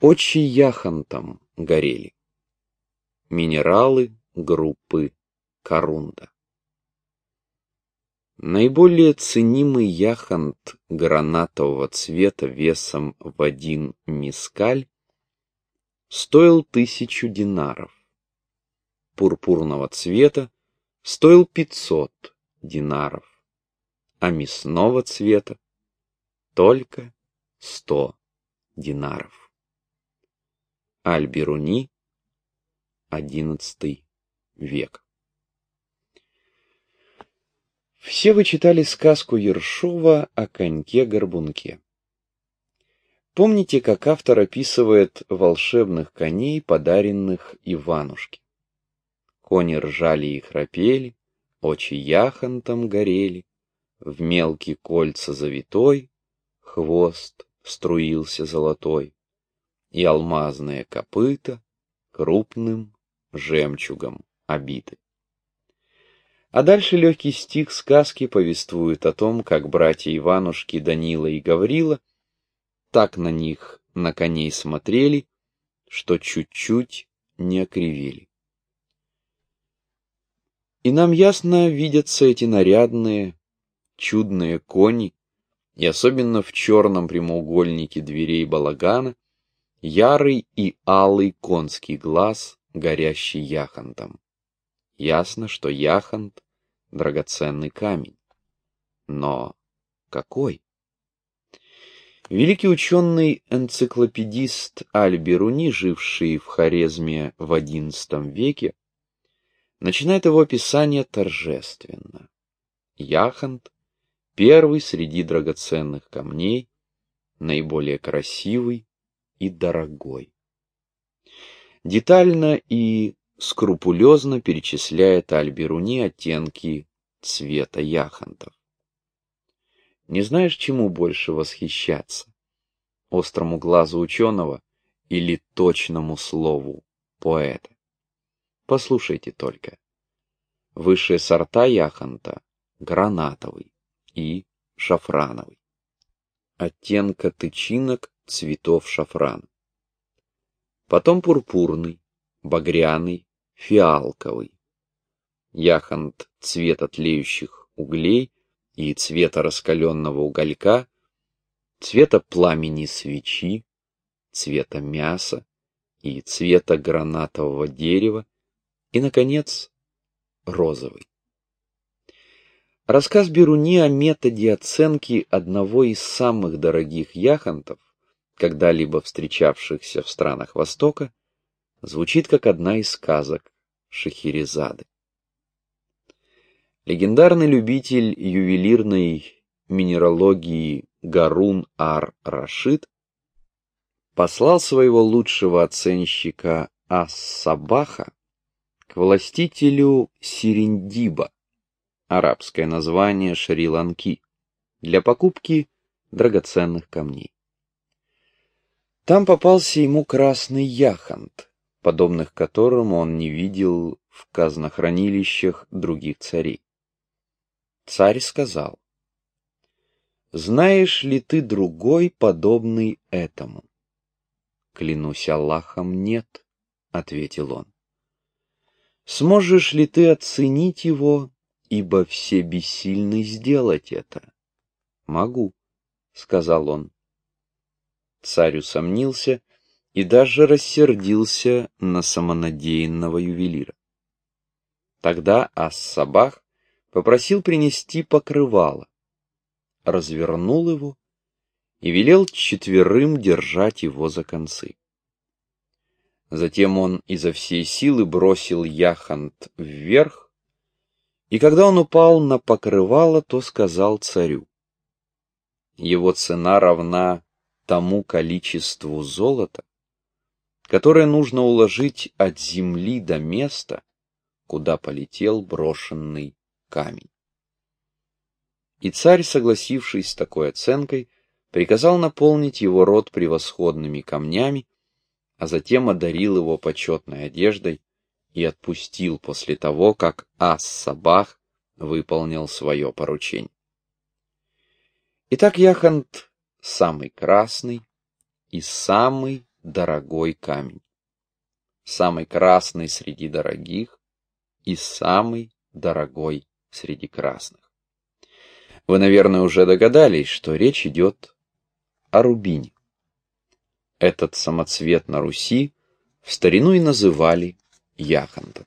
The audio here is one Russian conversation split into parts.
Очи яхонтом горели. Минералы группы Корунда. Наиболее ценимый яхонт гранатового цвета весом в один мискаль стоил тысячу динаров. Пурпурного цвета стоил пятьсот динаров, а мясного цвета только сто динаров. Аль-Бируни, XI век. Все вы читали сказку Ершова о коньке-горбунке. Помните, как автор описывает волшебных коней, подаренных Иванушке? Кони ржали и храпели, очи яхонтом горели, в мелкие кольца завитой, хвост струился золотой, и алмазные копыта крупным жемчугом обиты. А дальше легкий стих сказки повествует о том, как братья Иванушки, Данила и Гаврила так на них, на коней смотрели, что чуть-чуть не окривели. И нам ясно видятся эти нарядные, чудные кони, и особенно в черном прямоугольнике дверей балагана, ярый и алый конский глаз, горящий яхонтом. Ясно, что яхонт — драгоценный камень. Но какой? Великий ученый-энциклопедист Аль-Бируни, живший в Хорезме в XI веке, начинает его описание торжественно. Яхонт — первый среди драгоценных камней, наиболее красивый и дорогой. Детально и скрупулезно перечисляет Альберуни оттенки цвета яхонтов. Не знаешь, чему больше восхищаться? Острому глазу ученого или точному слову поэта? Послушайте только. Высшие сорта яхонта — гранатовый и шафрановый. Оттенка тычинок цветов шафрана. Потом пурпурный, багряный, фиалковый. Яхонт цвета тлеющих углей и цвета раскаленного уголька, цвета пламени свечи, цвета мяса и цвета гранатового дерева и, наконец, розовый. Рассказ Беруни о методе оценки одного из самых дорогих яхонтов, когда-либо встречавшихся в странах Востока, звучит как одна из сказок Шахерезады. Легендарный любитель ювелирной минералогии Гарун Ар-Рашид послал своего лучшего оценщика Ас-Сабаха к властителю Сириндиба, арабское название Шри-Ланки, для покупки драгоценных камней. Там попался ему красный яхонт, подобных которым он не видел в казнохранилищах других царей. Царь сказал, «Знаешь ли ты другой, подобный этому?» «Клянусь Аллахом, нет», — ответил он. «Сможешь ли ты оценить его, ибо все бессильны сделать это?» «Могу», — сказал он. Царь усомнился и даже рассердился на самонадеянного ювелира. Тогда Ас-Сабах попросил принести покрывало, развернул его и велел четверым держать его за концы. Затем он изо всей силы бросил яхонт вверх, и когда он упал на покрывало, то сказал царю, его цена равна тому количеству золота, которое нужно уложить от земли до места, куда полетел брошенный камень. И царь, согласившись с такой оценкой, приказал наполнить его рот превосходными камнями, а затем одарил его почетной одеждой и отпустил после того, как Ас-Сабах выполнил свое поручение. Итак, Яхант самый красный и самый дорогой камень. Самый красный среди дорогих и самый дорогой среди красных. Вы, наверное, уже догадались, что речь идет о рубине. Этот самоцвет на Руси в старину и называли яхонтом.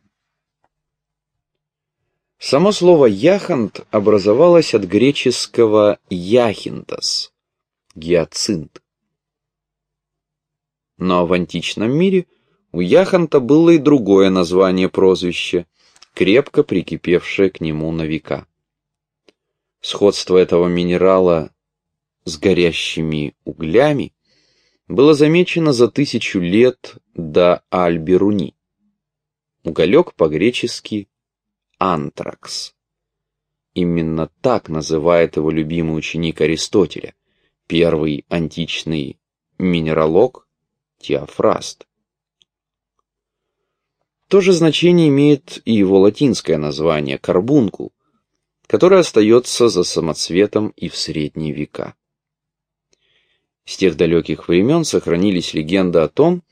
Само слово «яхонт» образовалось от греческого «яхинтос» — гиацинт. Но в античном мире у яхонта было и другое название прозвище, крепко прикипевшее к нему на века. Сходство этого минерала с горящими углями было замечено за тысячу лет до Альберуни. Уголек по-гречески антракс. Именно так называет его любимый ученик Аристотеля, первый античный минералог Теофраст. То же значение имеет и его латинское название карбункул, которое остается за самоцветом и в средние века. С тех далеких времен сохранились легенды о том,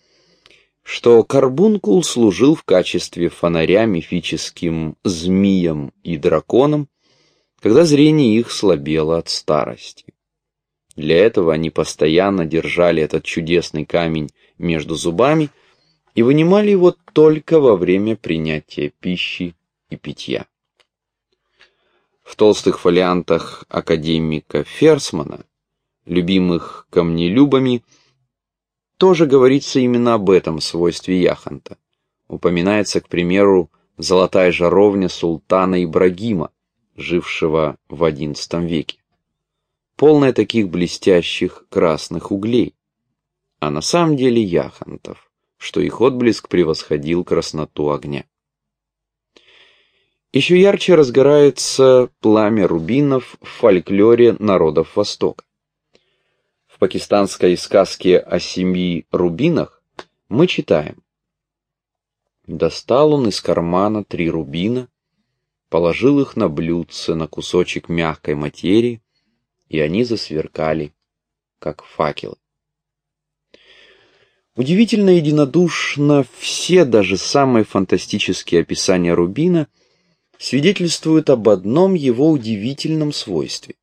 что карбункул служил в качестве фонаря мифическим змеям и драконам, когда зрение их слабело от старости. Для этого они постоянно держали этот чудесный камень между зубами и вынимали его только во время принятия пищи и питья. В толстых фолиантах академика Ферсмана, любимых камнелюбами, тоже говорится именно об этом свойстве яхонта. Упоминается, к примеру, золотая жаровня султана Ибрагима, жившего в XI веке. Полная таких блестящих красных углей. А на самом деле яхонтов, что их отблеск превосходил красноту огня. Еще ярче разгорается пламя рубинов в фольклоре народов Востока пакистанской сказке о семи рубинах мы читаем. Достал он из кармана три рубина, положил их на блюдце на кусочек мягкой материи, и они засверкали, как факелы. Удивительно единодушно все, даже самые фантастические описания рубина, свидетельствуют об одном его удивительном свойстве.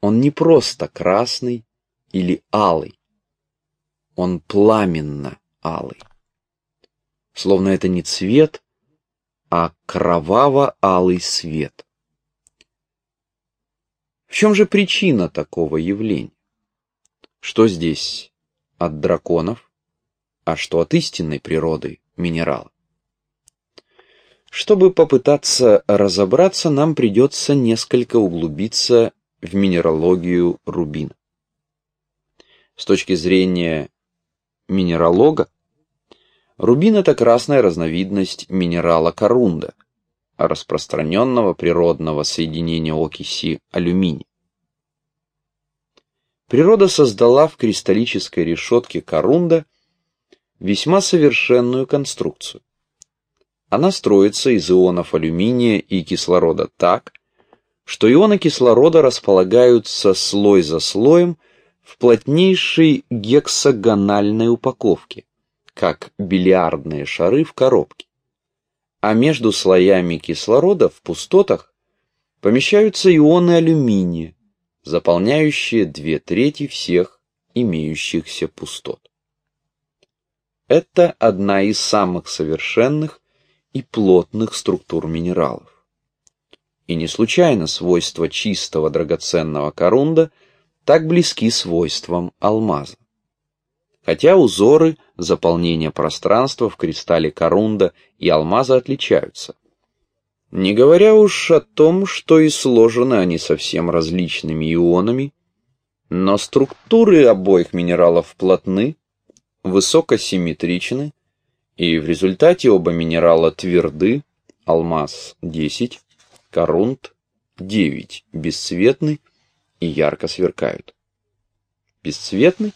Он не просто красный или алый. Он пламенно алый. Словно это не цвет, а кроваво-алый свет. В чем же причина такого явления? Что здесь от драконов, а что от истинной природы минерала? Чтобы попытаться разобраться, нам придется несколько углубиться в минералогию рубина. С точки зрения минералога, рубин – это красная разновидность минерала корунда, распространенного природного соединения окиси алюминия. Природа создала в кристаллической решетке корунда весьма совершенную конструкцию. Она строится из ионов алюминия и кислорода так, что ионы кислорода располагаются слой за слоем в плотнейшей гексагональной упаковке, как бильярдные шары в коробке. А между слоями кислорода в пустотах помещаются ионы алюминия, заполняющие две трети всех имеющихся пустот. Это одна из самых совершенных и плотных структур минералов. И не случайно свойства чистого драгоценного корунда – так близки свойствам алмаза. Хотя узоры заполнения пространства в кристалле корунда и алмаза отличаются. Не говоря уж о том, что и сложены они совсем различными ионами, но структуры обоих минералов плотны, высокосимметричны, и в результате оба минерала тверды, алмаз 10, корунд 9, бесцветный, и ярко сверкают. Бесцветный?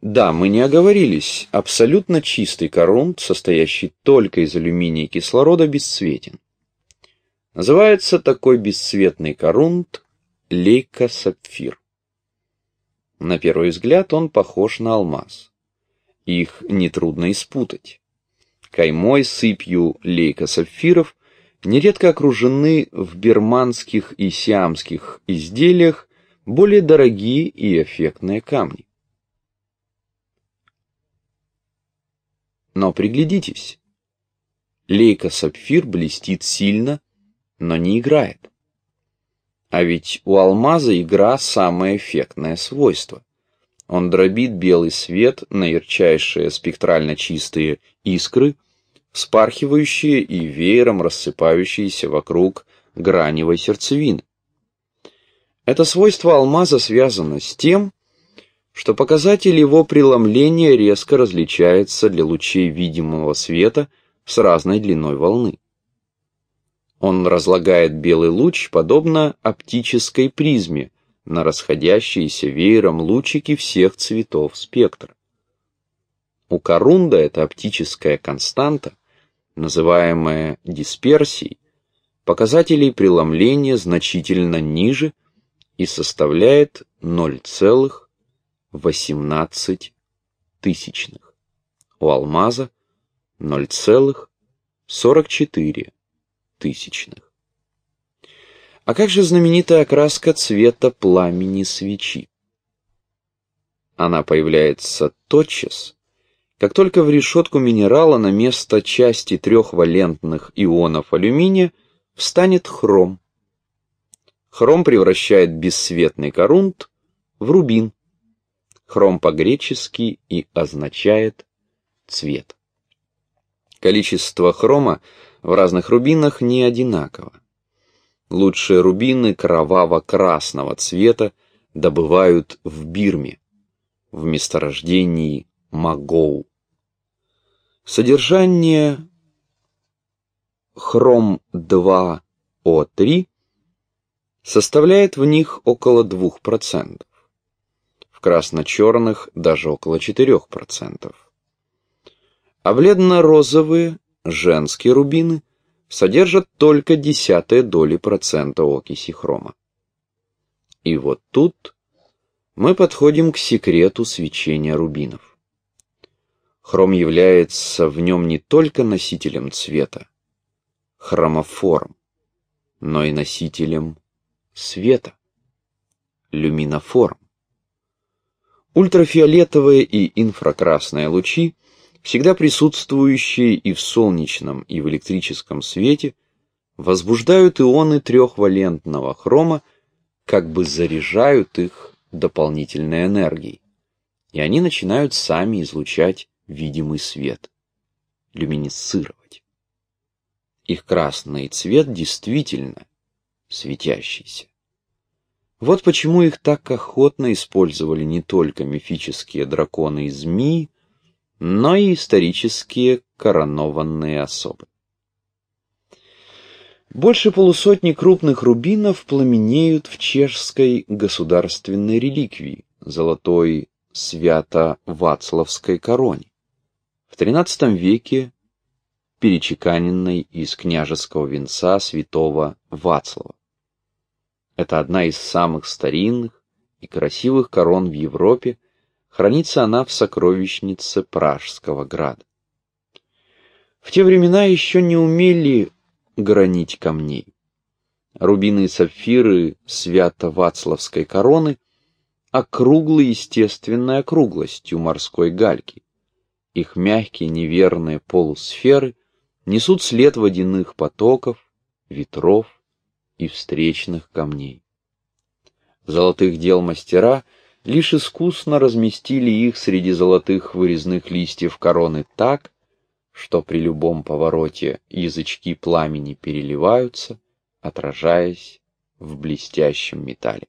Да, мы не оговорились. Абсолютно чистый корунт, состоящий только из алюминия и кислорода, бесцветен. Называется такой бесцветный корунт лейкосапфир. На первый взгляд он похож на алмаз. Их нетрудно испутать. Каймой, сыпью лейкосапфиров нередко окружены в берманских и сиамских изделиях более дорогие и эффектные камни. Но приглядитесь. Лейка-сапфир блестит сильно, но не играет. А ведь у алмаза игра самое эффектное свойство. Он дробит белый свет на ярчайшие спектрально чистые искры, вспархивающие и веером рассыпающиеся вокруг граневой сердцевины. Это свойство алмаза связано с тем, что показатель его преломления резко различается для лучей видимого света с разной длиной волны. Он разлагает белый луч подобно оптической призме на расходящиеся веером лучики всех цветов спектра. У корунда эта оптическая константа, называемая дисперсией, показателей преломления значительно ниже и составляет 0,18 тысячных. У алмаза 0,44 тысячных. А как же знаменитая окраска цвета пламени свечи? Она появляется тотчас, как только в решетку минерала на место части трехвалентных ионов алюминия встанет хром. Хром превращает бесцветный корунт в рубин. Хром по-гречески и означает цвет. Количество хрома в разных рубинах не одинаково. Лучшие рубины кроваво-красного цвета добывают в Бирме, в месторождении Магоу. Содержание хром-2О3 составляет в них около 2%, красно-черных даже около 4%. А бледно-розовые женские рубины содержат только десятые доли процента окиси хрома. И вот тут мы подходим к секрету свечения рубинов. Хром является в нем не только носителем цвета, хромофором, но и носителем света, люминофором. Ультрафиолетовые и инфракрасные лучи всегда присутствующие и в солнечном, и в электрическом свете, возбуждают ионы трехвалентного хрома, как бы заряжают их дополнительной энергией, и они начинают сами излучать видимый свет, люминесцировать. Их красный цвет действительно светящийся. Вот почему их так охотно использовали не только мифические драконы и змеи, но и исторические коронованные особы. Больше полусотни крупных рубинов пламенеют в чешской государственной реликвии, золотой свято-вацлавской короне. В XIII веке перечеканенной из княжеского венца святого Вацлава. Это одна из самых старинных и красивых корон в Европе, Хранится она в сокровищнице Пражского града. В те времена еще не умели гранить камней. Рубины и сапфиры свято-вацлавской короны округлы естественной округлостью морской гальки. Их мягкие неверные полусферы несут след водяных потоков, ветров и встречных камней. Золотых дел мастера — лишь искусно разместили их среди золотых вырезных листьев короны так, что при любом повороте язычки пламени переливаются, отражаясь в блестящем металле.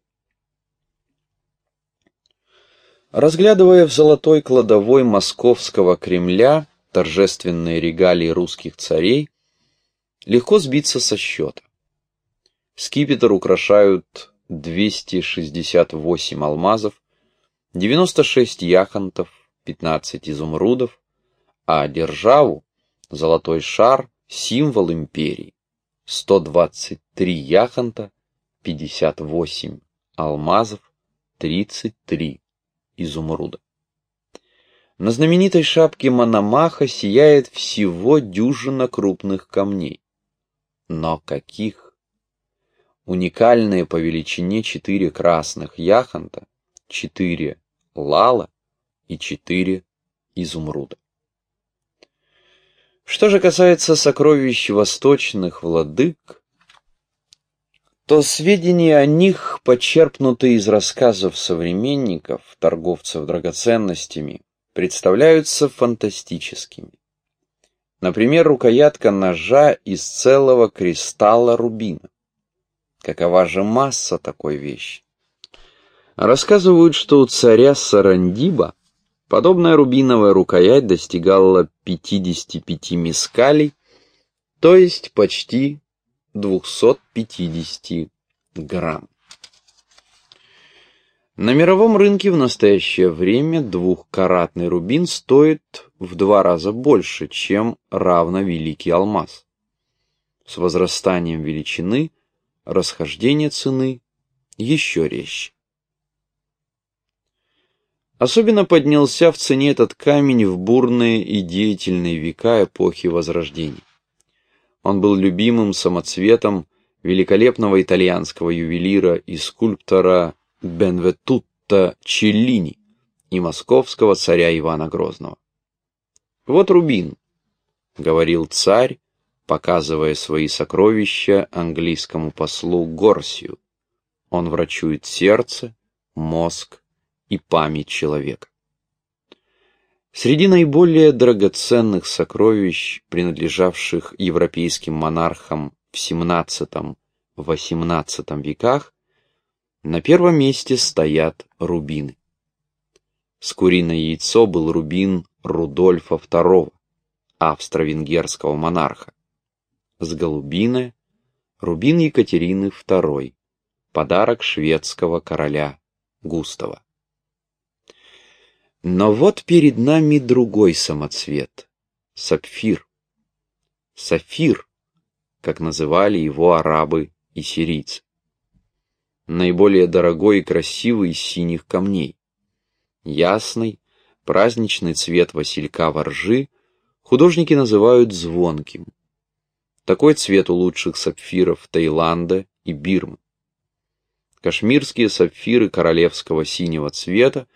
Разглядывая в золотой кладовой московского Кремля торжественные регалии русских царей, легко сбиться со счета. Скипетр украшают 268 алмазов, 96 яхонтов, 15 изумрудов, а державу, золотой шар, символ империи, 123 яхонта, 58 алмазов, 33 изумруда. На знаменитой шапке Мономаха сияет всего дюжина крупных камней. Но каких? Уникальные по величине четыре красных яхонта, четыре лала и четыре изумруда. Что же касается сокровищ восточных владык, то сведения о них, почерпнутые из рассказов современников, торговцев драгоценностями, представляются фантастическими. Например, рукоятка ножа из целого кристалла рубина. Какова же масса такой вещи? Рассказывают, что у царя Сарандиба подобная рубиновая рукоять достигала 55 мискалей, то есть почти 250 грамм. На мировом рынке в настоящее время двухкаратный рубин стоит в два раза больше, чем равно великий алмаз. С возрастанием величины расхождение цены еще резче. Особенно поднялся в цене этот камень в бурные и деятельные века эпохи Возрождения. Он был любимым самоцветом великолепного итальянского ювелира и скульптора Бенветутто Челлини и московского царя Ивана Грозного. «Вот рубин», — говорил царь, показывая свои сокровища английскому послу Горсию. Он врачует сердце, мозг и память человека. Среди наиболее драгоценных сокровищ, принадлежавших европейским монархам в XVII-XVIII веках, на первом месте стоят рубины. С куриное яйцо был рубин Рудольфа II, австро-венгерского монарха. С голубиное – рубин Екатерины II, подарок шведского короля Густава. Но вот перед нами другой самоцвет — сапфир. Сафир, как называли его арабы и сирийцы. Наиболее дорогой и красивый из синих камней. Ясный, праздничный цвет василька воржи художники называют звонким. Такой цвет у лучших сапфиров Таиланда и Бирмы. Кашмирские сапфиры королевского синего цвета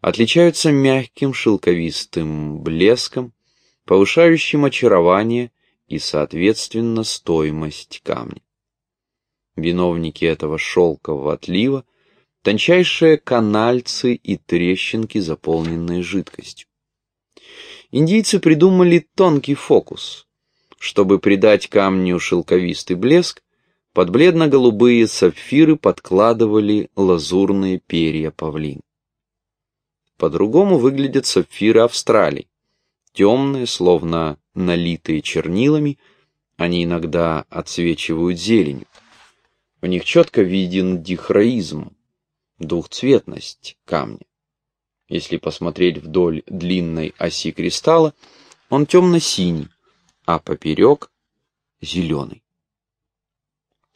отличаются мягким шелковистым блеском, повышающим очарование и, соответственно, стоимость камня. Виновники этого шелкового отлива – тончайшие канальцы и трещинки, заполненные жидкостью. Индийцы придумали тонкий фокус. Чтобы придать камню шелковистый блеск, под бледно-голубые сапфиры подкладывали лазурные перья павлин. По-другому выглядят сапфиры Австралии. Темные, словно налитые чернилами, они иногда отсвечивают зеленью. В них четко виден дихроизм, двухцветность камня. Если посмотреть вдоль длинной оси кристалла, он темно-синий, а поперек — зеленый.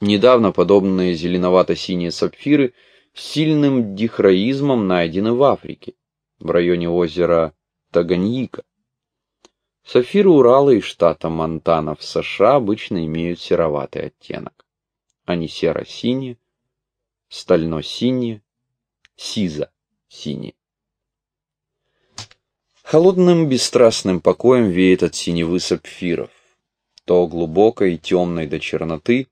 Недавно подобные зеленовато-синие сапфиры с сильным дихроизмом найдены в Африке в районе озера Таганьика. Сапфиры Урала и штата Монтана в США обычно имеют сероватый оттенок. Они серо-синие, стально-синие, сизо-синие. Холодным бесстрастным покоем веет от синевы сапфиров, то глубокой и темной до черноты,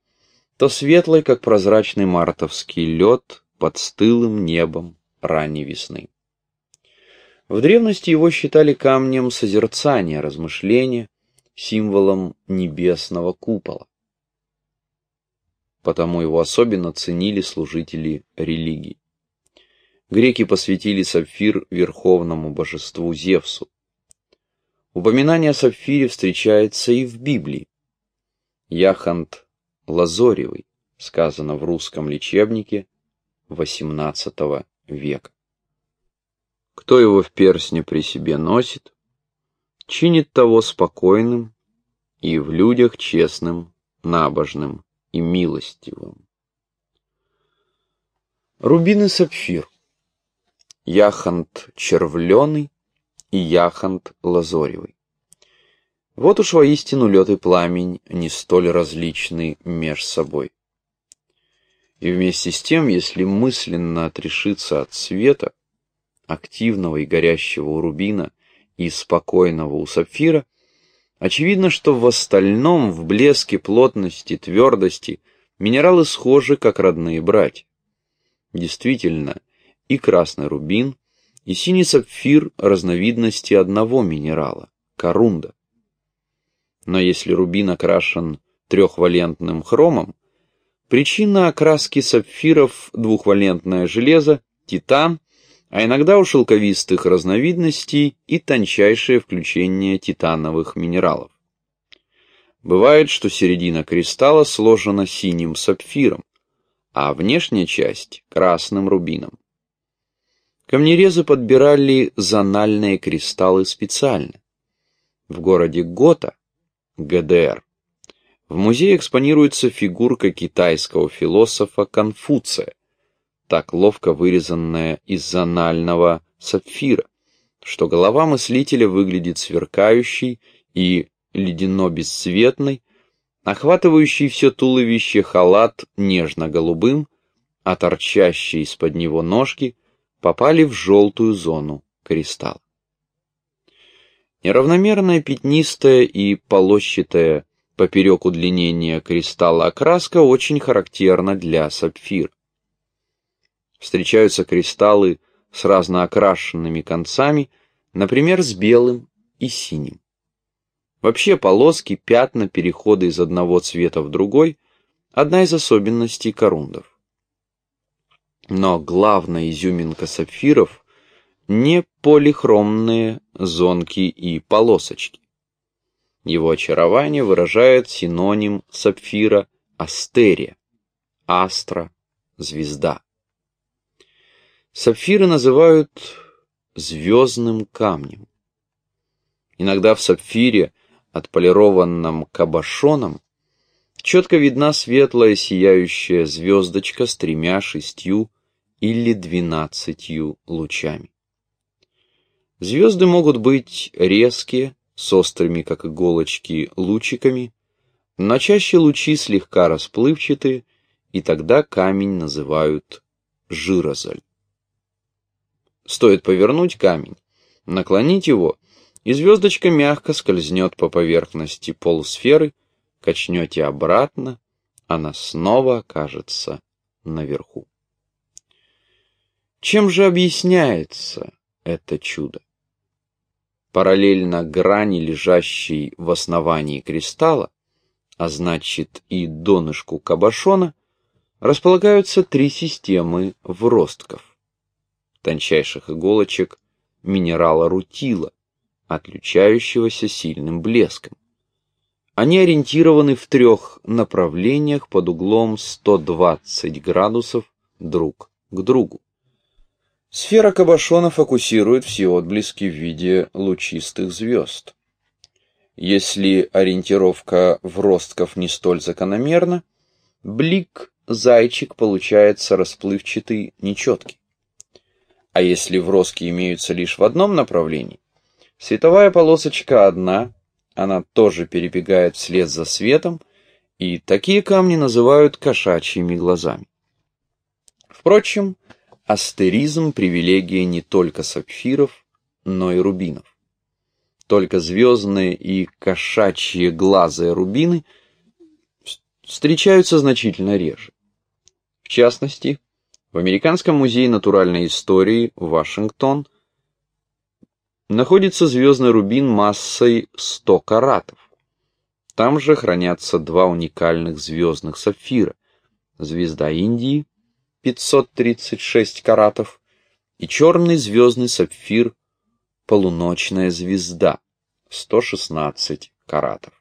то светлой, как прозрачный мартовский лед под стылым небом ранней весны. В древности его считали камнем созерцания, размышления, символом небесного купола. Потому его особенно ценили служители религии. Греки посвятили сапфир верховному божеству Зевсу. Упоминание о сапфире встречается и в Библии. Яхонт Лазоревый, сказано в русском лечебнике XVIII века. Кто его в персне при себе носит, чинит того спокойным и в людях честным, набожным и милостивым. Рубин и сапфир. Яхонт червленый и яхонт лазоревый. Вот уж воистину лед и пламень не столь различны меж собой. И вместе с тем, если мысленно отрешиться от света, активного и горящего у рубина, и спокойного у сапфира, очевидно, что в остальном, в блеске, плотности, твердости, минералы схожи, как родные братья. Действительно, и красный рубин, и синий сапфир – разновидности одного минерала – корунда. Но если рубин окрашен трехвалентным хромом, причина окраски сапфиров – двухвалентное железо, титан, а иногда у шелковистых разновидностей и тончайшее включение титановых минералов. Бывает, что середина кристалла сложена синим сапфиром, а внешняя часть – красным рубином. Камнерезы подбирали зональные кристаллы специально. В городе Гота, ГДР, в музее экспонируется фигурка китайского философа Конфуция, так ловко вырезанная из зонального сапфира, что голова мыслителя выглядит сверкающей и ледяно-бесцветной, охватывающий все туловище халат нежно-голубым, а торчащие из-под него ножки попали в желтую зону кристалла. Неравномерная пятнистая и полощатая поперек удлинения кристалла окраска очень характерна для сапфира. Встречаются кристаллы с разноокрашенными концами, например, с белым и синим. Вообще полоски, пятна, переходы из одного цвета в другой – одна из особенностей корундов. Но главная изюминка сапфиров – не полихромные зонки и полосочки. Его очарование выражает синоним сапфира астерия, астра, звезда. Сапфиры называют звездным камнем. Иногда в сапфире отполированном кабошоном, четко видна светлая сияющая звездочка с тремя, шестью или двенадцатью лучами. Звезды могут быть резкие, с острыми, как иголочки, лучиками, но чаще лучи слегка расплывчатые, и тогда камень называют жирозоль. Стоит повернуть камень, наклонить его — и звездочка мягко скользнет по поверхности полусферы, качнете обратно, она снова окажется наверху. Чем же объясняется это чудо? Параллельно грани, лежащей в основании кристалла, а значит и донышку кабошона, располагаются три системы вростков, тончайших иголочек минерала рутила, отличающегося сильным блеском. Они ориентированы в трех направлениях под углом 120 градусов друг к другу. Сфера кабошона фокусирует все отблески в виде лучистых звезд. Если ориентировка в ростков не столь закономерна, блик зайчик получается расплывчатый, нечеткий. А если вростки имеются лишь в одном направлении, Световая полосочка одна, она тоже перебегает вслед за светом, и такие камни называют кошачьими глазами. Впрочем, астеризм – привилегия не только сапфиров, но и рубинов. Только звездные и кошачьи глазые рубины встречаются значительно реже. В частности, в Американском музее натуральной истории Вашингтон – находится звездный рубин массой 100 каратов. Там же хранятся два уникальных звездных сапфира. Звезда Индии 536 каратов и черный звездный сапфир полуночная звезда 116 каратов.